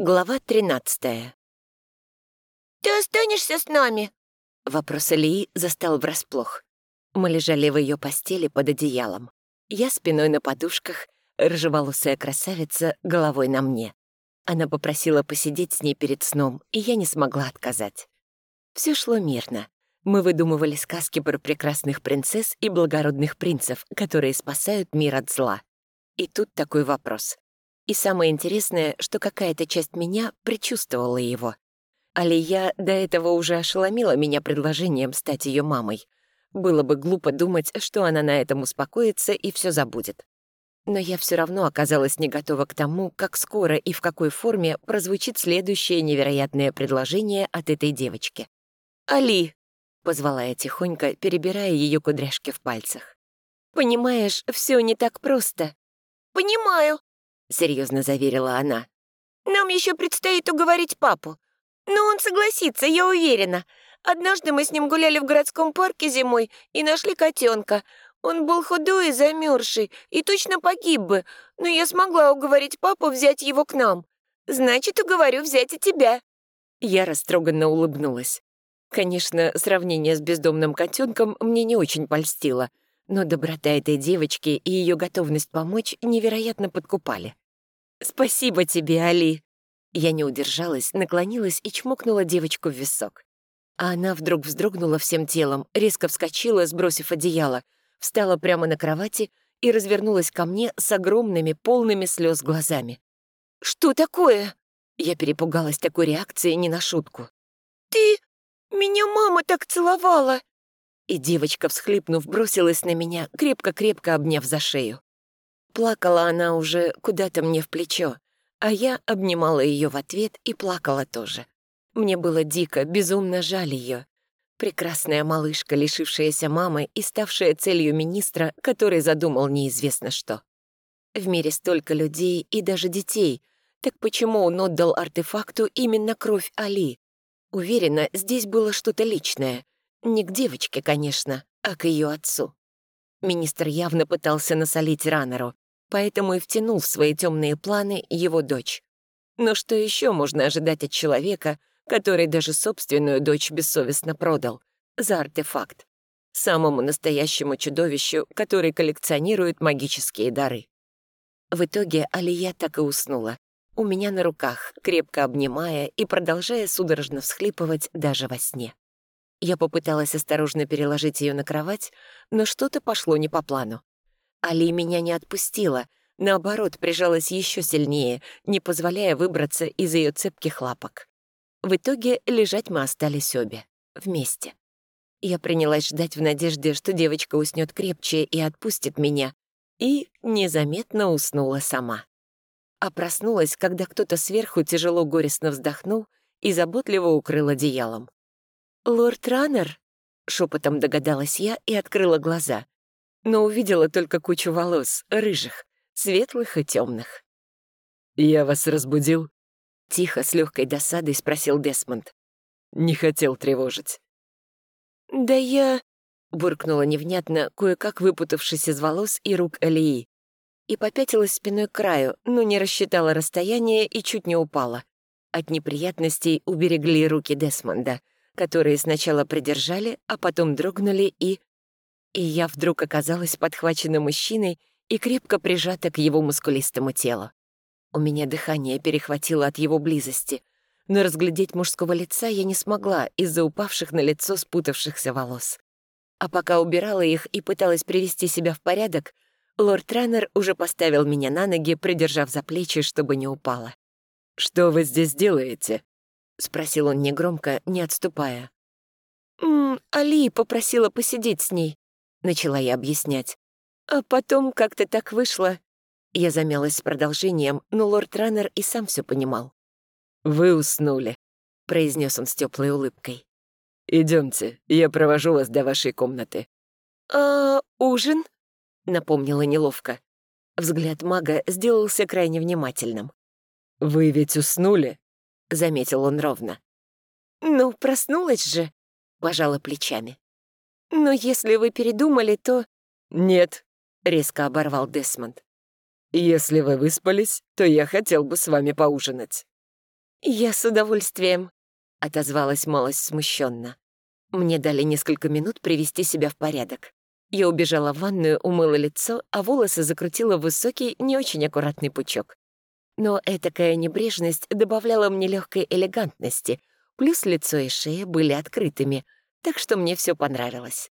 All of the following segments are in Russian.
Глава 13 «Ты останешься с нами?» Вопрос Ильи застал врасплох. Мы лежали в ее постели под одеялом. Я спиной на подушках, рыжеволосая красавица головой на мне. Она попросила посидеть с ней перед сном, и я не смогла отказать. Все шло мирно. Мы выдумывали сказки про прекрасных принцесс и благородных принцев, которые спасают мир от зла. И тут такой вопрос. И самое интересное, что какая-то часть меня предчувствовала его. Алия до этого уже ошеломила меня предложением стать ее мамой. Было бы глупо думать, что она на этом успокоится и все забудет. Но я все равно оказалась не готова к тому, как скоро и в какой форме прозвучит следующее невероятное предложение от этой девочки. «Али!» — позвала я тихонько, перебирая ее кудряшки в пальцах. «Понимаешь, все не так просто». «Понимаю», — серьезно заверила она. «Нам еще предстоит уговорить папу. Но он согласится, я уверена. Однажды мы с ним гуляли в городском парке зимой и нашли котенка. Он был худой и замерзший, и точно погиб бы, но я смогла уговорить папу взять его к нам. Значит, уговорю взять и тебя». Я растроганно улыбнулась. Конечно, сравнение с бездомным котенком мне не очень польстило, но доброта этой девочки и ее готовность помочь невероятно подкупали. «Спасибо тебе, Али!» Я не удержалась, наклонилась и чмокнула девочку в висок. А она вдруг вздрогнула всем телом, резко вскочила, сбросив одеяло, встала прямо на кровати и развернулась ко мне с огромными, полными слез глазами. «Что такое?» Я перепугалась такой реакцией не на шутку. «Ты... меня мама так целовала!» И девочка, всхлипнув, бросилась на меня, крепко-крепко обняв за шею. Плакала она уже куда-то мне в плечо, а я обнимала ее в ответ и плакала тоже. Мне было дико, безумно жаль ее. Прекрасная малышка, лишившаяся мамы и ставшая целью министра, который задумал неизвестно что. В мире столько людей и даже детей. Так почему он отдал артефакту именно кровь Али? Уверена, здесь было что-то личное. Не к девочке, конечно, а к ее отцу. Министр явно пытался насолить Раннеру, поэтому и втянул в свои темные планы его дочь. Но что еще можно ожидать от человека, который даже собственную дочь бессовестно продал за артефакт? Самому настоящему чудовищу, который коллекционирует магические дары. В итоге Алия так и уснула, у меня на руках, крепко обнимая и продолжая судорожно всхлипывать даже во сне. Я попыталась осторожно переложить ее на кровать, но что-то пошло не по плану. Али меня не отпустила, наоборот, прижалась еще сильнее, не позволяя выбраться из ее цепких лапок. В итоге лежать мы остались обе, вместе. Я принялась ждать в надежде, что девочка уснет крепче и отпустит меня, и незаметно уснула сама. А проснулась, когда кто-то сверху тяжело горестно вздохнул и заботливо укрыл одеялом. «Лорд Раннер?» — шепотом догадалась я и открыла глаза. Но увидела только кучу волос, рыжих, светлых и темных. «Я вас разбудил?» — тихо, с легкой досадой спросил Десмонд. «Не хотел тревожить». «Да я...» — буркнула невнятно, кое-как выпутавшись из волос и рук Алии. И попятилась спиной к краю, но не рассчитала расстояние и чуть не упала. От неприятностей уберегли руки Десмонда — которые сначала придержали, а потом дрогнули и... И я вдруг оказалась подхвачена мужчиной и крепко прижата к его мускулистому телу. У меня дыхание перехватило от его близости, но разглядеть мужского лица я не смогла из-за упавших на лицо спутавшихся волос. А пока убирала их и пыталась привести себя в порядок, лорд Раннер уже поставил меня на ноги, придержав за плечи, чтобы не упала. «Что вы здесь делаете?» — спросил он негромко, не отступая. «М -м, «Али попросила посидеть с ней», — начала я объяснять. «А потом как-то так вышло». Я замялась с продолжением, но лорд Раннер и сам все понимал. «Вы уснули», — произнес он с теплой улыбкой. Идемте, я провожу вас до вашей комнаты». «А ужин?» — напомнила неловко. Взгляд мага сделался крайне внимательным. «Вы ведь уснули?» — заметил он ровно. «Ну, проснулась же», — пожала плечами. «Но если вы передумали, то...» «Нет», — резко оборвал Десмонд. «Если вы выспались, то я хотел бы с вами поужинать». «Я с удовольствием», — отозвалась малость смущенно. Мне дали несколько минут привести себя в порядок. Я убежала в ванную, умыла лицо, а волосы закрутила в высокий, не очень аккуратный пучок. Но этакая небрежность добавляла мне легкой элегантности, плюс лицо и шея были открытыми, так что мне все понравилось.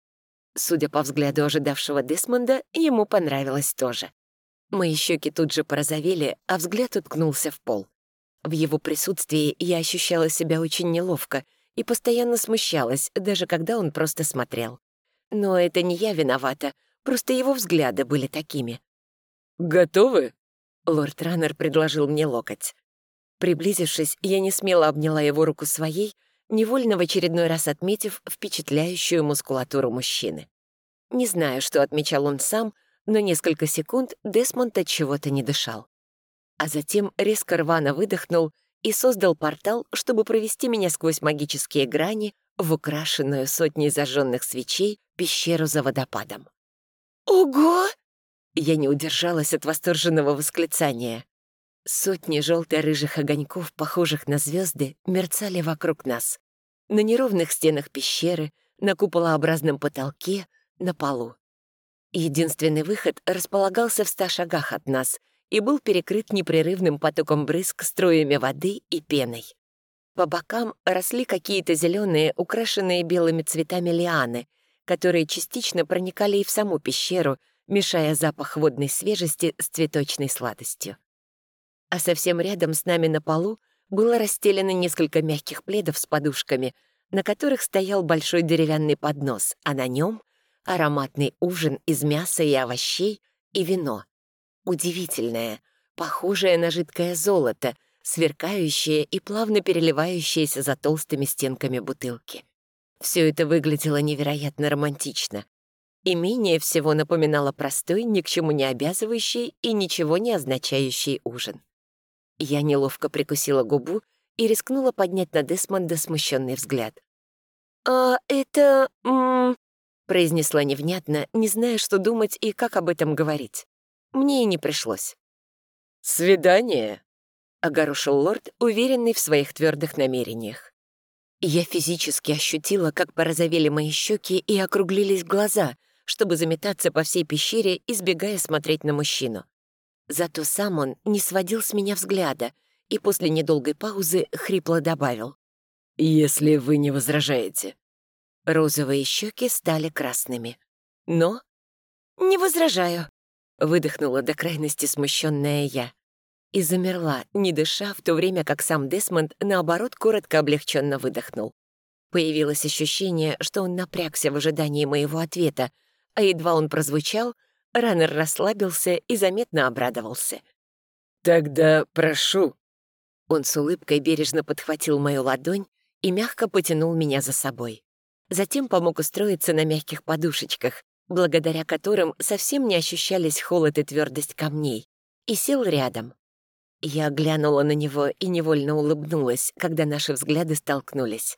Судя по взгляду ожидавшего Десмонда, ему понравилось тоже. Мои щеки тут же порозовели, а взгляд уткнулся в пол. В его присутствии я ощущала себя очень неловко и постоянно смущалась, даже когда он просто смотрел. Но это не я виновата, просто его взгляды были такими. «Готовы?» Лорд Раннер предложил мне локоть. Приблизившись, я не смело обняла его руку своей, невольно в очередной раз отметив впечатляющую мускулатуру мужчины. Не знаю, что отмечал он сам, но несколько секунд Десмонд от чего-то не дышал. А затем резко рвано выдохнул и создал портал, чтобы провести меня сквозь магические грани в украшенную сотней зажженных свечей пещеру за водопадом. «Ого!» Я не удержалась от восторженного восклицания. Сотни желто-рыжих огоньков, похожих на звезды, мерцали вокруг нас. На неровных стенах пещеры, на куполообразном потолке, на полу. Единственный выход располагался в ста шагах от нас и был перекрыт непрерывным потоком брызг, струями воды и пеной. По бокам росли какие-то зеленые, украшенные белыми цветами лианы, которые частично проникали и в саму пещеру, мешая запах водной свежести с цветочной сладостью. А совсем рядом с нами на полу было расстелено несколько мягких пледов с подушками, на которых стоял большой деревянный поднос, а на нем ароматный ужин из мяса и овощей и вино. Удивительное, похожее на жидкое золото, сверкающее и плавно переливающееся за толстыми стенками бутылки. Все это выглядело невероятно романтично. И менее всего напоминало простой, ни к чему не обязывающий и ничего не означающий ужин. Я неловко прикусила губу и рискнула поднять на Десмонда смущенный взгляд. «А это... Произнесла невнятно, не зная, что думать и как об этом говорить. Мне и не пришлось. «Свидание?» — огорошил лорд, уверенный в своих твердых намерениях. Я физически ощутила, как порозовели мои щеки и округлились глаза, чтобы заметаться по всей пещере, избегая смотреть на мужчину. Зато сам он не сводил с меня взгляда и после недолгой паузы хрипло добавил. «Если вы не возражаете». Розовые щеки стали красными. Но... «Не возражаю», — выдохнула до крайности смущенная я. И замерла, не дыша, в то время как сам Десмонд, наоборот, коротко облегченно выдохнул. Появилось ощущение, что он напрягся в ожидании моего ответа, а едва он прозвучал, Раннер расслабился и заметно обрадовался. «Тогда прошу». Он с улыбкой бережно подхватил мою ладонь и мягко потянул меня за собой. Затем помог устроиться на мягких подушечках, благодаря которым совсем не ощущались холод и твердость камней, и сел рядом. Я глянула на него и невольно улыбнулась, когда наши взгляды столкнулись.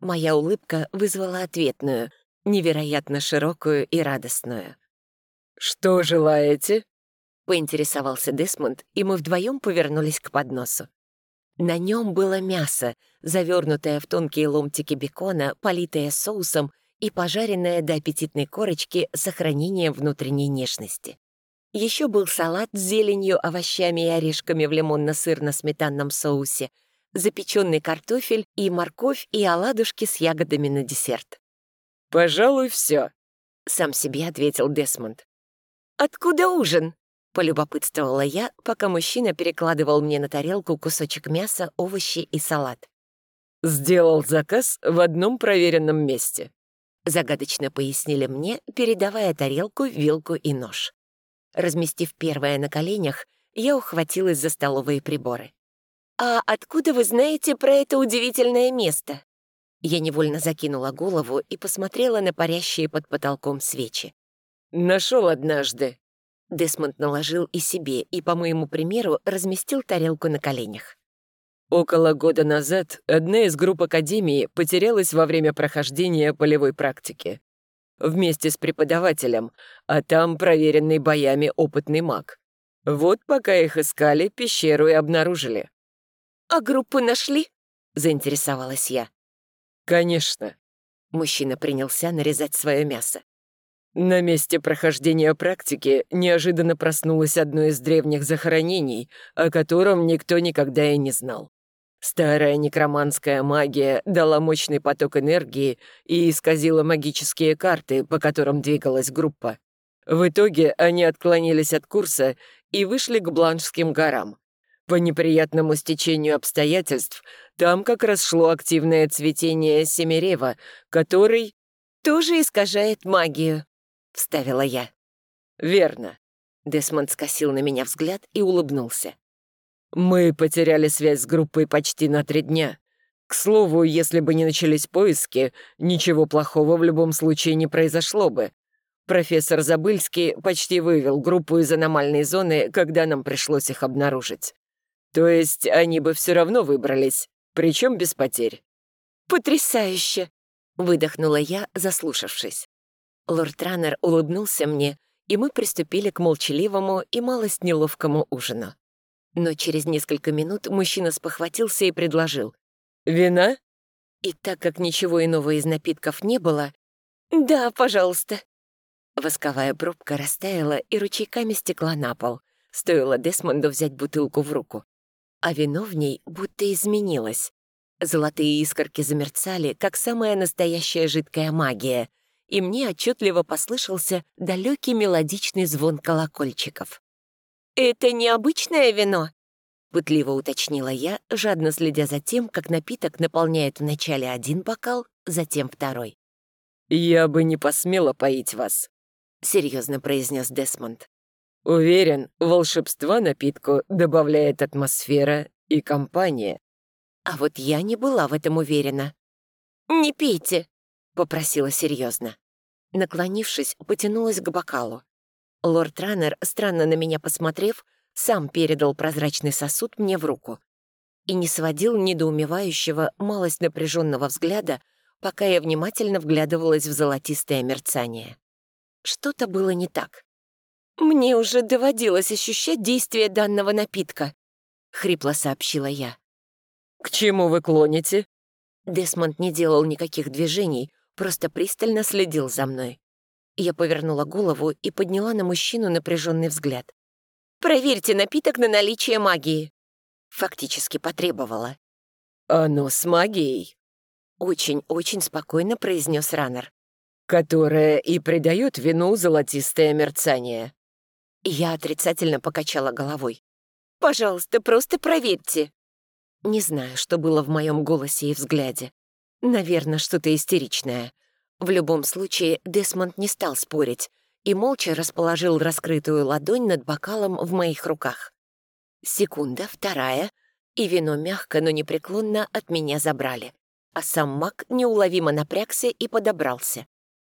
Моя улыбка вызвала ответную, невероятно широкую и радостную. «Что желаете?» — поинтересовался Десмонд, и мы вдвоем повернулись к подносу. На нем было мясо, завернутое в тонкие ломтики бекона, политое соусом и пожаренное до аппетитной корочки с сохранением внутренней нежности. Еще был салат с зеленью, овощами и орешками в лимонно-сырно-сметанном соусе, запеченный картофель и морковь и оладушки с ягодами на десерт. «Пожалуй, все», — сам себе ответил Десмонд. «Откуда ужин?» Полюбопытствовала я, пока мужчина перекладывал мне на тарелку кусочек мяса, овощи и салат. «Сделал заказ в одном проверенном месте», загадочно пояснили мне, передавая тарелку, вилку и нож. Разместив первое на коленях, я ухватилась за столовые приборы. «А откуда вы знаете про это удивительное место?» Я невольно закинула голову и посмотрела на парящие под потолком свечи. «Нашел однажды», Десмонд наложил и себе, и, по моему примеру, разместил тарелку на коленях. Около года назад одна из групп Академии потерялась во время прохождения полевой практики. Вместе с преподавателем, а там проверенный боями опытный маг. Вот пока их искали, пещеру и обнаружили. «А группу нашли?» — заинтересовалась я. «Конечно». Мужчина принялся нарезать свое мясо. На месте прохождения практики неожиданно проснулось одно из древних захоронений, о котором никто никогда и не знал. Старая некроманская магия дала мощный поток энергии и исказила магические карты, по которым двигалась группа. В итоге они отклонились от курса и вышли к Бланшским горам. По неприятному стечению обстоятельств там как раз шло активное цветение Семерева, который... «Тоже искажает магию», — вставила я. «Верно». Десмонд скосил на меня взгляд и улыбнулся. Мы потеряли связь с группой почти на три дня. К слову, если бы не начались поиски, ничего плохого в любом случае не произошло бы. Профессор Забыльский почти вывел группу из аномальной зоны, когда нам пришлось их обнаружить. То есть они бы все равно выбрались, причем без потерь. «Потрясающе!» — выдохнула я, заслушавшись. Лорд Раннер улыбнулся мне, и мы приступили к молчаливому и малость неловкому ужину. Но через несколько минут мужчина спохватился и предложил. «Вина?» И так как ничего иного из напитков не было... «Да, пожалуйста». Восковая пробка растаяла и ручейками стекла на пол. Стоило Десмонду взять бутылку в руку. А вино в ней будто изменилось. Золотые искорки замерцали, как самая настоящая жидкая магия, и мне отчетливо послышался далекий мелодичный звон колокольчиков. «Это необычное вино?» — пытливо уточнила я, жадно следя за тем, как напиток наполняет вначале один бокал, затем второй. «Я бы не посмела поить вас», — серьезно произнес Десмонд. «Уверен, волшебства напитку добавляет атмосфера и компания». А вот я не была в этом уверена. «Не пейте», — попросила серьезно. Наклонившись, потянулась к бокалу. Лорд Раннер, странно на меня посмотрев, сам передал прозрачный сосуд мне в руку и не сводил недоумевающего, малость напряженного взгляда, пока я внимательно вглядывалась в золотистое мерцание. Что-то было не так. «Мне уже доводилось ощущать действие данного напитка», — хрипло сообщила я. «К чему вы клоните?» Десмонд не делал никаких движений, просто пристально следил за мной. Я повернула голову и подняла на мужчину напряженный взгляд. «Проверьте напиток на наличие магии!» Фактически потребовала. «Оно с магией?» Очень-очень спокойно произнес Раннер. «Которая и придает вину золотистое мерцание». Я отрицательно покачала головой. «Пожалуйста, просто проверьте». Не знаю, что было в моем голосе и взгляде. Наверное, что-то истеричное. В любом случае, Десмонд не стал спорить и молча расположил раскрытую ладонь над бокалом в моих руках. Секунда, вторая, и вино мягко, но непреклонно от меня забрали. А сам маг неуловимо напрягся и подобрался.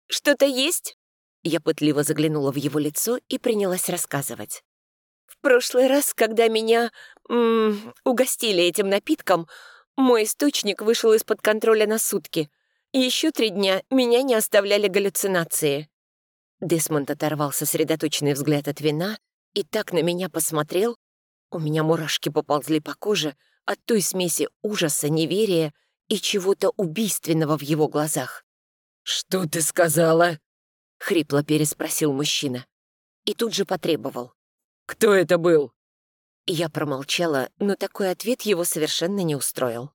«Что-то есть?» Я пытливо заглянула в его лицо и принялась рассказывать. «В прошлый раз, когда меня м -м, угостили этим напитком, мой источник вышел из-под контроля на сутки. Еще три дня меня не оставляли галлюцинации. Десмонд оторвал сосредоточенный взгляд от вина и так на меня посмотрел. У меня мурашки поползли по коже от той смеси ужаса, неверия и чего-то убийственного в его глазах. «Что ты сказала?» — хрипло переспросил мужчина. И тут же потребовал. «Кто это был?» Я промолчала, но такой ответ его совершенно не устроил.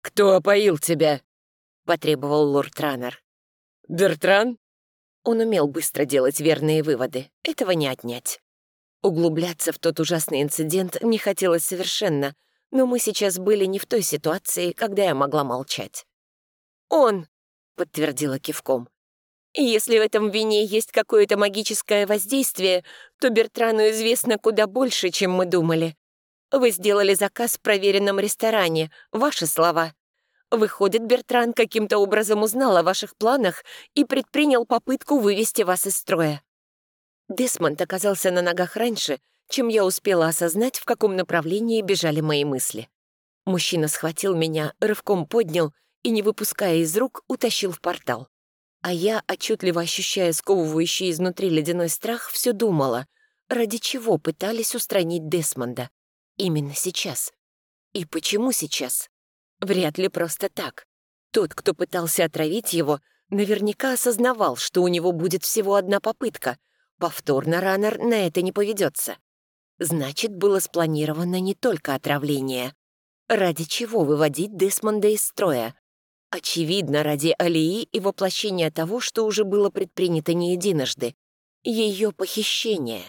«Кто опоил тебя?» потребовал лорд Раннер. «Бертран?» Он умел быстро делать верные выводы, этого не отнять. Углубляться в тот ужасный инцидент не хотелось совершенно, но мы сейчас были не в той ситуации, когда я могла молчать. «Он!» — подтвердила кивком. «Если в этом вине есть какое-то магическое воздействие, то Бертрану известно куда больше, чем мы думали. Вы сделали заказ в проверенном ресторане, ваши слова. Выходит, Бертран каким-то образом узнал о ваших планах и предпринял попытку вывести вас из строя. Десмонд оказался на ногах раньше, чем я успела осознать, в каком направлении бежали мои мысли. Мужчина схватил меня, рывком поднял и, не выпуская из рук, утащил в портал. А я, отчетливо ощущая сковывающий изнутри ледяной страх, все думала, ради чего пытались устранить Десмонда. Именно сейчас. И почему сейчас? Вряд ли просто так. Тот, кто пытался отравить его, наверняка осознавал, что у него будет всего одна попытка. Повторно Раннер на это не поведется. Значит, было спланировано не только отравление. Ради чего выводить Десмонда из строя? Очевидно, ради Алии и воплощения того, что уже было предпринято не единожды. Ее похищение.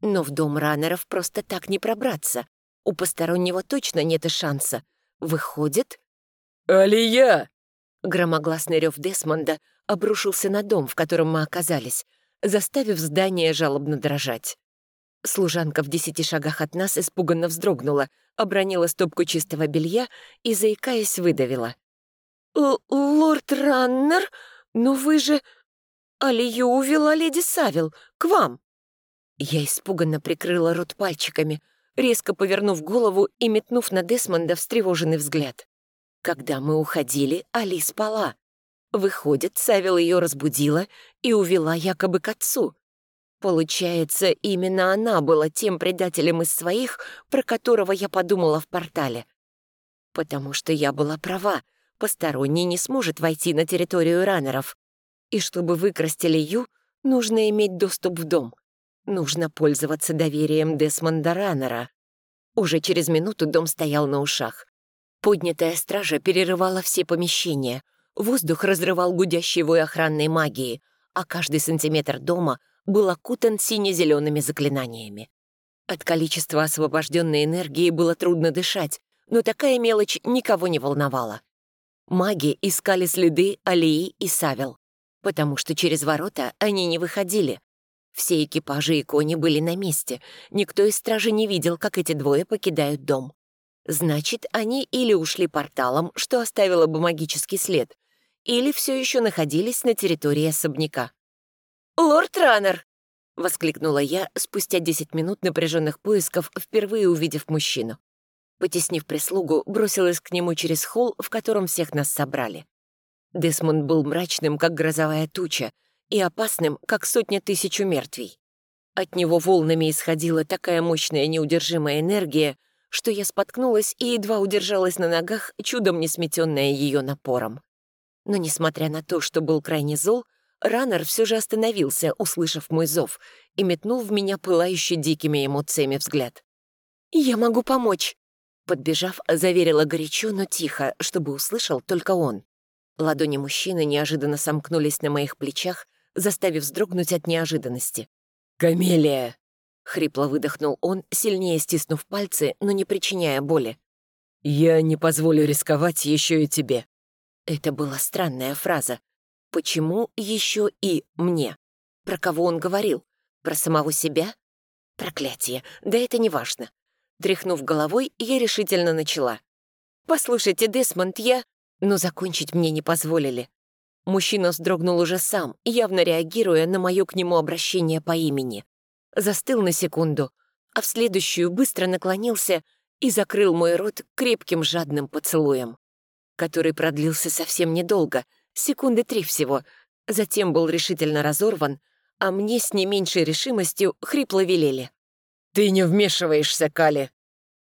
Но в дом раннеров просто так не пробраться. У постороннего точно нет и шанса. Выходит... «Алия!» Громогласный рев Десмонда обрушился на дом, в котором мы оказались, заставив здание жалобно дрожать. Служанка в десяти шагах от нас испуганно вздрогнула, обронила стопку чистого белья и, заикаясь, выдавила. «Лорд Раннер, но вы же... Алию увела леди Савил, к вам!» Я испуганно прикрыла рот пальчиками, резко повернув голову и метнув на Десмонда встревоженный взгляд. Когда мы уходили, Али спала. Выходит, Савил ее разбудила и увела якобы к отцу. Получается, именно она была тем предателем из своих, про которого я подумала в портале. Потому что я была права, посторонний не сможет войти на территорию раннеров. И чтобы выкрасть Илью, нужно иметь доступ в дом. Нужно пользоваться доверием Десмонда Раннера. Уже через минуту дом стоял на ушах. Поднятая стража перерывала все помещения. Воздух разрывал гудящий вой охранной магии, а каждый сантиметр дома был окутан сине-зелеными заклинаниями. От количества освобожденной энергии было трудно дышать, но такая мелочь никого не волновала. Маги искали следы Алии и Савел, потому что через ворота они не выходили. Все экипажи и кони были на месте, никто из стражи не видел, как эти двое покидают дом. Значит, они или ушли порталом, что оставило бы магический след, или все еще находились на территории особняка. «Лорд Раннер!» — воскликнула я спустя 10 минут напряженных поисков, впервые увидев мужчину. Потеснив прислугу, бросилась к нему через холл, в котором всех нас собрали. Десмонд был мрачным, как грозовая туча, и опасным, как сотня тысяч мертвей. От него волнами исходила такая мощная неудержимая энергия, что я споткнулась и едва удержалась на ногах, чудом не сметенная ее напором. Но, несмотря на то, что был крайне зол, Раннер все же остановился, услышав мой зов, и метнул в меня пылающий дикими эмоциями взгляд. «Я могу помочь!» Подбежав, заверила горячо, но тихо, чтобы услышал только он. Ладони мужчины неожиданно сомкнулись на моих плечах, заставив вздрогнуть от неожиданности. «Камелия!» — хрипло выдохнул он, сильнее стиснув пальцы, но не причиняя боли. «Я не позволю рисковать еще и тебе». Это была странная фраза. Почему еще и мне? Про кого он говорил? Про самого себя? Проклятие, да это не важно. Тряхнув головой, я решительно начала. «Послушайте, Десмонд, я...» Но закончить мне не позволили. Мужчина вздрогнул уже сам, явно реагируя на мое к нему обращение по имени. Застыл на секунду, а в следующую быстро наклонился и закрыл мой рот крепким жадным поцелуем, который продлился совсем недолго, секунды три всего, затем был решительно разорван, а мне с не меньшей решимостью хрипло велели. «Ты не вмешиваешься, Кали.